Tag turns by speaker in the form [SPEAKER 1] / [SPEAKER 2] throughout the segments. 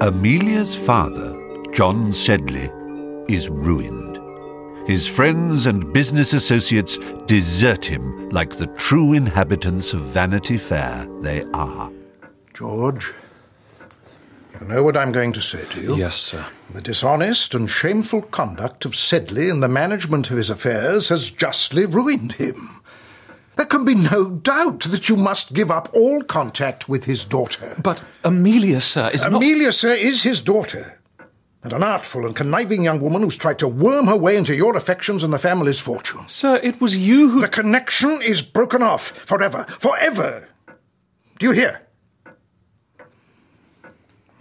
[SPEAKER 1] Amelia's father, John Sedley, is ruined. His friends and business associates desert him like the true inhabitants of Vanity Fair they are.
[SPEAKER 2] George, you know what I'm going to say to you?
[SPEAKER 3] Yes, sir.
[SPEAKER 2] The dishonest and shameful conduct of Sedley in the management of his affairs has justly ruined him. There can be no doubt that you must give up all contact with his daughter.
[SPEAKER 3] But Amelia, sir, is not.
[SPEAKER 2] Amelia, sir, is his daughter. And an artful and conniving young woman who's tried to worm her way into your affections and the family's fortune.
[SPEAKER 3] Sir, it was you who.
[SPEAKER 2] The connection is broken off forever. Forever! Do you hear?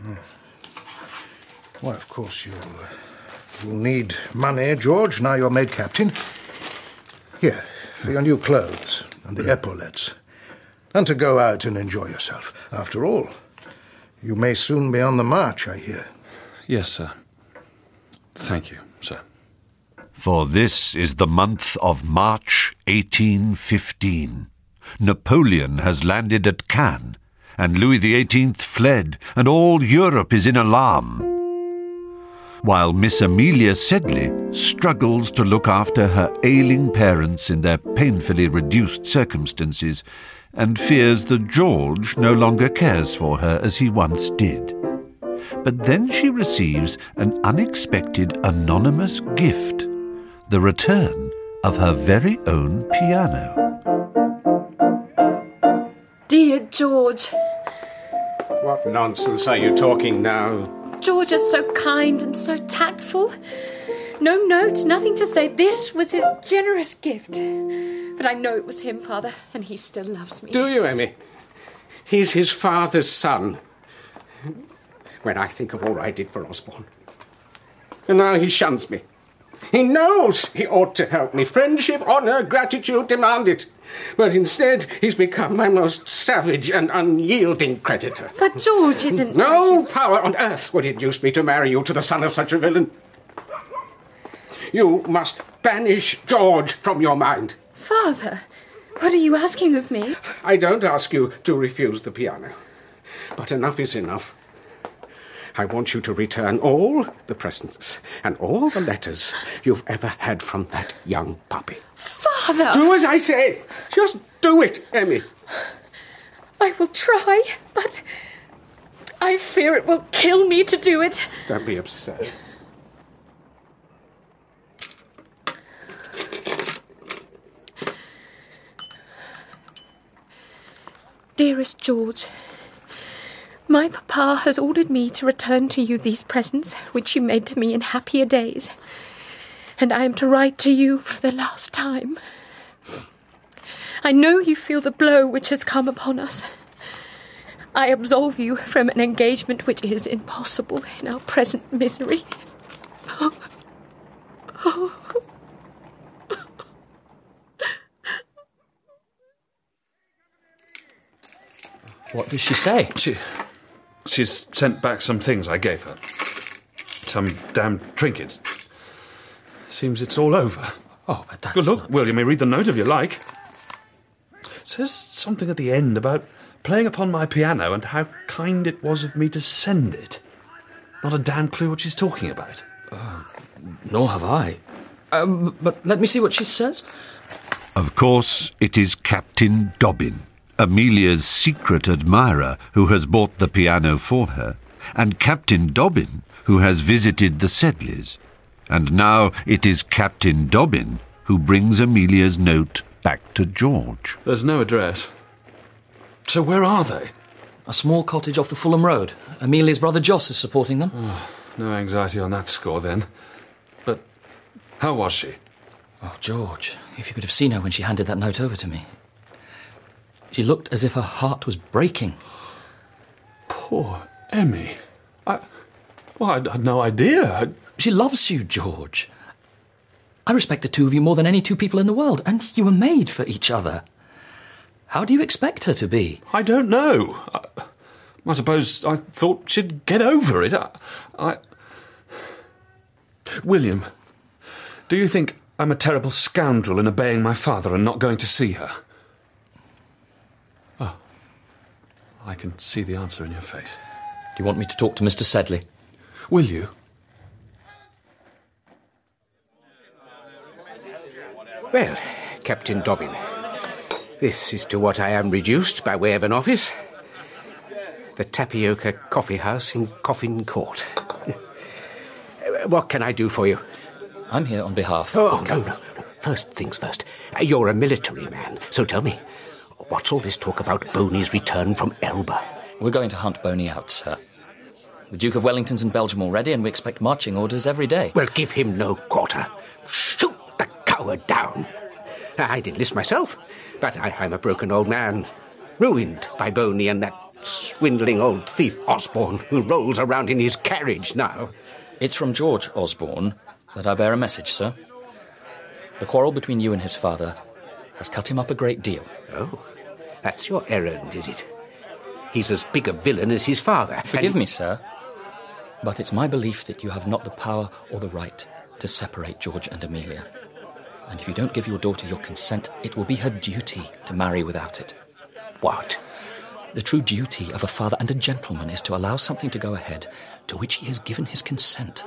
[SPEAKER 2] Hmm. Well, of course, you'll, uh, you'll need money, George, now you're made captain. Here, for your new clothes and the epaulets. And to go out and enjoy yourself. After all, you may soon be on the march, I hear.
[SPEAKER 3] Yes, sir. Thank you, sir.
[SPEAKER 1] For this is the month of March 1815. Napoleon has landed at Cannes, and Louis XVIII fled, and all Europe is in alarm. While Miss Amelia Sedley struggles to look after her ailing parents in their painfully reduced circumstances, and fears that George no longer cares for her as he once did. But then she receives an unexpected anonymous gift the return of her very own piano.
[SPEAKER 4] Dear George,
[SPEAKER 5] What nonsense are you talking now?
[SPEAKER 4] George is so kind and so tactful. No note, nothing to say. This was his generous gift. But I know it was him, Father, and he still loves me.
[SPEAKER 5] Do you, Emmy? He's his father's son. When I think of all I did for Osborne. And now he shuns me. He knows he ought to help me. Friendship, honour, gratitude demand it. But instead, he's become my most savage and unyielding creditor.
[SPEAKER 4] But George isn't.
[SPEAKER 5] No
[SPEAKER 4] his-
[SPEAKER 5] power on earth would induce me to marry you to the son of such a villain. You must banish George from your mind.
[SPEAKER 4] Father, what are you asking of me?
[SPEAKER 5] I don't ask you to refuse the piano. But enough is enough. I want you to return all the presents and all the letters you've ever had from that young puppy.
[SPEAKER 4] Father!
[SPEAKER 5] Do as I say. Just do it, Emmy.
[SPEAKER 4] I will try, but I fear it will kill me to do it.
[SPEAKER 5] Don't be absurd.
[SPEAKER 4] Dearest George, my papa has ordered me to return to you these presents which you made to me in happier days, and I am to write to you for the last time. I know you feel the blow which has come upon us. I absolve you from an engagement which is impossible in our present misery.
[SPEAKER 6] What does she say?
[SPEAKER 3] She, she's sent back some things I gave her. Some damn trinkets. Seems it's all over.
[SPEAKER 6] Oh, but that's
[SPEAKER 3] Good look,
[SPEAKER 6] not-
[SPEAKER 3] Will, you may read the note if you like. says something at the end about playing upon my piano and how kind it was of me to send it. Not a damn clue what she's talking about.
[SPEAKER 6] Nor have I. Um, but let me see what she says.
[SPEAKER 1] Of course, it is Captain Dobbin, Amelia's secret admirer, who has bought the piano for her, and Captain Dobbin, who has visited the Sedleys. And now it is Captain Dobbin who brings Amelia's note back to George.
[SPEAKER 3] There's no address. So where are they?
[SPEAKER 6] A small cottage off the Fulham Road. Amelia's brother Jos is supporting them.
[SPEAKER 3] Ah, no anxiety on that score then. But how was she?
[SPEAKER 6] Oh, George, if you could have seen her when she handed that note over to me. She looked as if her heart was breaking.
[SPEAKER 3] Poor Emmy. I. Well, I had no idea. I-
[SPEAKER 6] She loves you, George. I respect the two of you more than any two people in the world, and you were made for each other. How do you expect her to be?
[SPEAKER 3] I don't know. I, I suppose I thought she'd get over it. I, I. William, do you think I'm a terrible scoundrel in obeying my father and not going to see her? I can see the answer in your face.
[SPEAKER 6] Do you want me to talk to Mr. Sedley?
[SPEAKER 3] Will you?
[SPEAKER 5] Well, Captain Dobbin, this is to what I am reduced by way of an office. The Tapioca Coffee House in Coffin Court. what can I do for you?
[SPEAKER 6] I'm here on behalf.
[SPEAKER 5] Oh, no, no, no. First things first. You're a military man, so tell me, what's all this talk about Boney's return from Elba?
[SPEAKER 6] We're going to hunt Boney out, sir. The Duke of Wellington's in Belgium already, and we expect marching orders every day.
[SPEAKER 5] Well, give him no quarter. Shoot the coward down. I did list myself, but I, I'm a broken old man, ruined by Boney and that swindling old thief Osborne, who rolls around in his carriage now.
[SPEAKER 6] It's from George Osborne that I bear a message, sir. The quarrel between you and his father has cut him up a great deal.
[SPEAKER 5] Oh, that's your errand, is it? He's as big a villain as his father.
[SPEAKER 6] Forgive me, sir, but it's my belief that you have not the power or the right to separate George and Amelia. And if you don't give your daughter your consent, it will be her duty to marry without it.
[SPEAKER 5] What?
[SPEAKER 6] The true duty of a father and a gentleman is to allow something to go ahead to which he has given his consent.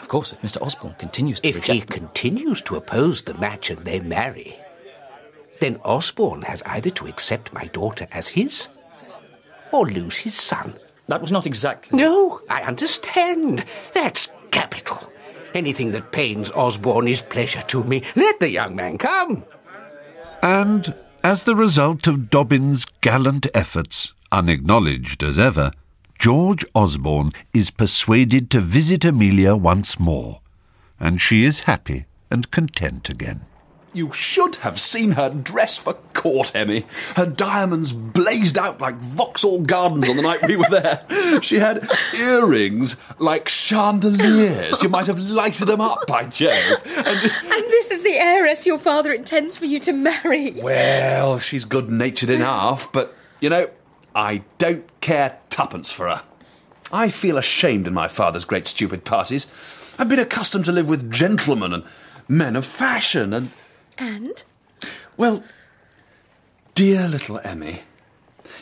[SPEAKER 6] Of course, if Mr. Osborne continues to
[SPEAKER 5] If he continues to oppose the match and they marry, then Osborne has either to accept my daughter as his or lose his son.
[SPEAKER 6] That was not exactly...
[SPEAKER 5] No, I understand. That's capital. Anything that pains Osborne is pleasure to me. Let the young man come.
[SPEAKER 1] And as the result of Dobbin's gallant efforts, unacknowledged as ever, George Osborne is persuaded to visit Amelia once more, and she is happy and content again.
[SPEAKER 3] You should have seen her dress for court, Emmy. Her diamonds blazed out like Vauxhall Gardens on the night we were there. She had earrings like chandeliers. You might have lighted them up, by Jove. And,
[SPEAKER 4] And this is the heiress your father intends for you to marry.
[SPEAKER 3] well, she's good natured enough, but, you know, I don't care twopence for her. I feel ashamed in my father's great stupid parties. I've been accustomed to live with gentlemen and men of fashion, and
[SPEAKER 4] And?
[SPEAKER 3] Well, dear little Emmy,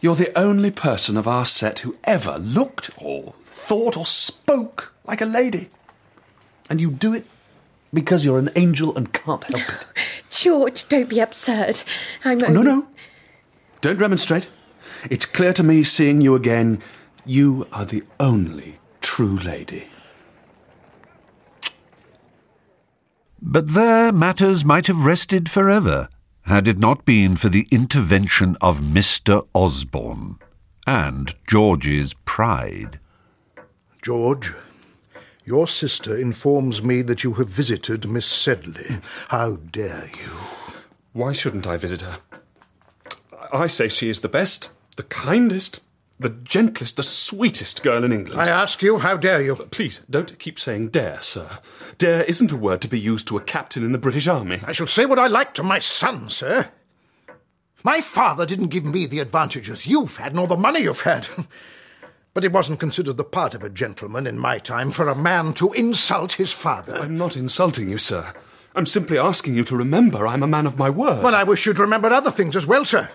[SPEAKER 3] you're the only person of our set who ever looked or thought or spoke like a lady. And you do it because you're an angel and can't help it.
[SPEAKER 4] George, don't be absurd. I'm
[SPEAKER 3] Oh, no, no. Don't remonstrate. It's clear to me, seeing you again, you are the only true lady.
[SPEAKER 1] But there matters might have rested forever, had it not been for the intervention of Mr. Osborne and George's pride.
[SPEAKER 2] George, your sister informs me that you have visited Miss Sedley. How dare you?
[SPEAKER 3] Why shouldn't I visit her? I say she is the best, the kindest, the gentlest, the sweetest girl in England.
[SPEAKER 2] I ask you, how dare you?
[SPEAKER 3] Please, don't keep saying dare, sir. Dare isn't a word to be used to a captain in the British Army.
[SPEAKER 2] I shall say what I like to my son, sir. My father didn't give me the advantages you've had, nor the money you've had. But it wasn't considered the part of a gentleman in my time for a man to insult his father.
[SPEAKER 3] I'm not insulting you, sir. I'm simply asking you to remember I'm a man of my word.
[SPEAKER 2] Well, I wish you'd remembered other things as well, sir.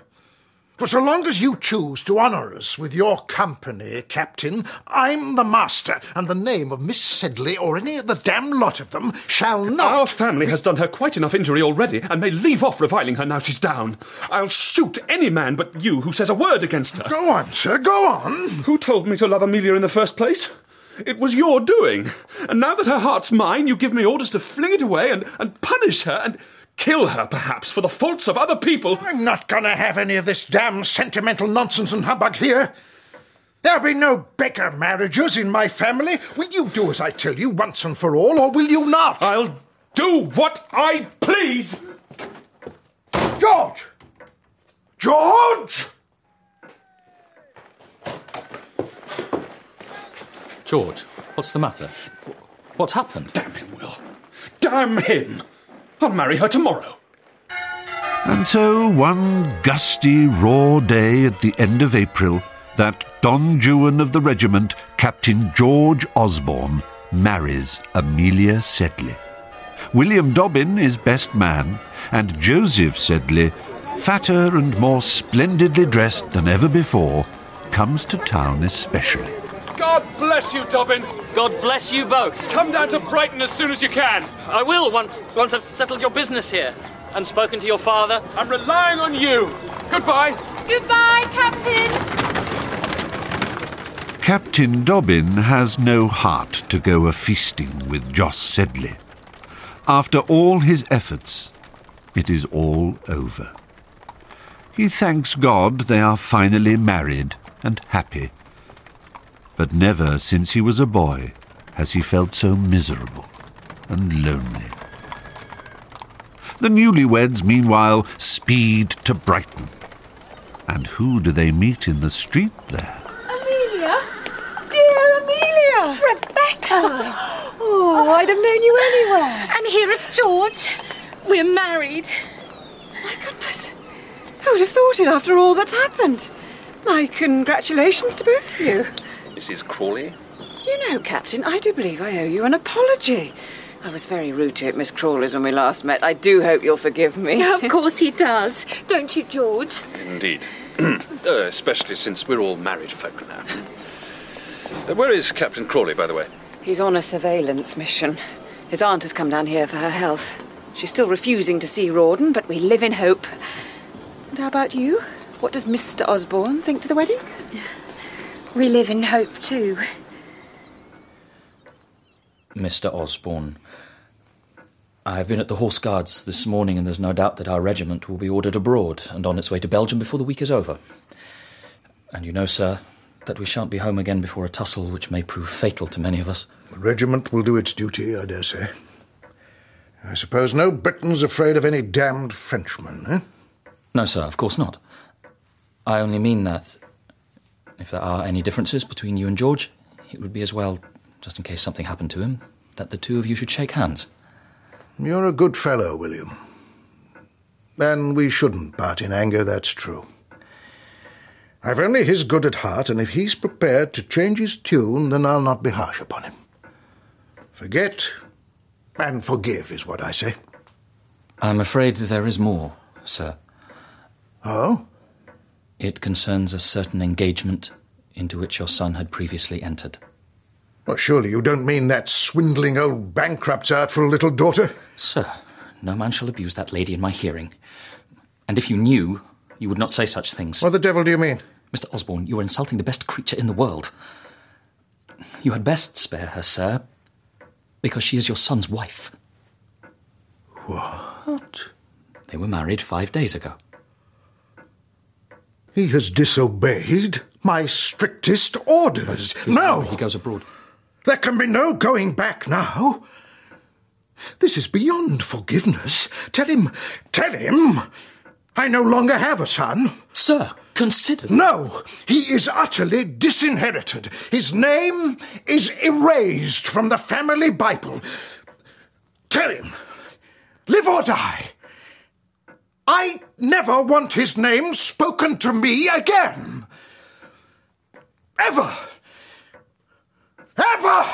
[SPEAKER 2] For so long as you choose to honour us with your company, Captain, I'm the master, and the name of Miss Sedley or any of the damn lot of them shall not.
[SPEAKER 3] Our family has done her quite enough injury already and may leave off reviling her now she's down. I'll shoot any man but you who says a word against her.
[SPEAKER 2] Go on, sir, go on.
[SPEAKER 3] Who told me to love Amelia in the first place? It was your doing. And now that her heart's mine, you give me orders to fling it away and, and punish her and kill her, perhaps, for the faults of other people.
[SPEAKER 2] I'm not going to have any of this damn sentimental nonsense and humbug here. There'll be no beggar marriages in my family. Will you do as I tell you once and for all, or will you not?
[SPEAKER 3] I'll do what I please.
[SPEAKER 2] George! George!
[SPEAKER 6] George, what's the matter? What's happened?
[SPEAKER 3] Damn him, Will. Damn him. I'll marry her tomorrow.
[SPEAKER 1] And so, one gusty, raw day at the end of April, that Don Juan of the regiment, Captain George Osborne, marries Amelia Sedley. William Dobbin is best man, and Joseph Sedley fatter and more splendidly dressed than ever before, comes to town especially.
[SPEAKER 7] God bless you, Dobbin.
[SPEAKER 8] God bless you both.
[SPEAKER 7] Come down to Brighton as soon as you can.
[SPEAKER 8] I will once once I've settled your business here and spoken to your father.
[SPEAKER 7] I'm relying on you. Goodbye.
[SPEAKER 4] Goodbye, Captain.
[SPEAKER 1] Captain Dobbin has no heart to go a feasting with Jos Sedley. After all his efforts, it is all over. He thanks God they are finally married and happy. But never since he was a boy has he felt so miserable and lonely. The newlyweds, meanwhile, speed to Brighton. And who do they meet in the street there?
[SPEAKER 9] Amelia? Dear Amelia!
[SPEAKER 4] Rebecca!
[SPEAKER 9] Oh, I'd have known you anywhere.
[SPEAKER 4] And here is George. We're married.
[SPEAKER 9] My goodness. Who would have thought it after all that's happened? My congratulations to both of you.
[SPEAKER 10] Mrs. Crawley?
[SPEAKER 9] You know, Captain, I do believe I owe you an apology. I was very rude to you at Miss Crawley's when we last met. I do hope you'll forgive me.
[SPEAKER 4] Of course he does. Don't you, George?
[SPEAKER 10] Indeed. Uh, especially since we're all married folk now. Uh, where is Captain Crawley, by the way?
[SPEAKER 9] He's on a surveillance mission. His aunt has come down here for her health. She's still refusing to see Rawdon, but we live in hope. And how about you? What does Mr. Osborne think to the wedding?
[SPEAKER 4] We live in hope too.
[SPEAKER 6] Mr. Osborne, I have been at the Horse Guards this morning, and there's no doubt that our regiment will be ordered abroad and on its way to Belgium before the week is over. And you know, sir, that we shan't be home again before a tussle which may prove fatal to many of us.
[SPEAKER 2] The regiment will do its duty, I dare say. I suppose no Briton's afraid of any damned Frenchman, eh?
[SPEAKER 6] No, sir, of course not. I only mean that if there are any differences between you and George, it would be as well, just in case something happened to him, that the two of you should shake hands.
[SPEAKER 2] You're a good fellow, William. And we shouldn't part in anger, that's true. I've only his good at heart, and if he's prepared to change his tune, then I'll not be harsh upon him. Forget and forgive is what I say.
[SPEAKER 6] I'm afraid there is more, sir.
[SPEAKER 2] Oh?
[SPEAKER 6] It concerns a certain engagement into which your son had previously entered.
[SPEAKER 2] Well, surely you don't mean that swindling old bankrupt's artful little daughter?
[SPEAKER 6] Sir, no man shall abuse that lady in my hearing. And if you knew, you would not say such things.
[SPEAKER 2] What the devil do you mean?
[SPEAKER 6] Mr. Osborne, you are insulting the best creature in the world. You had best spare her, sir, because she is your son's wife.
[SPEAKER 2] What?
[SPEAKER 6] They were married five days ago.
[SPEAKER 2] He has disobeyed my strictest orders. No!
[SPEAKER 6] He goes abroad.
[SPEAKER 2] There can be no going back now. This is beyond forgiveness. Tell him, tell him, I no longer have a son.
[SPEAKER 6] Sir, consider.
[SPEAKER 2] No, he is utterly disinherited. His name is erased from the family Bible. Tell him, live or die. I never want his name spoken to me again. Ever. Ever!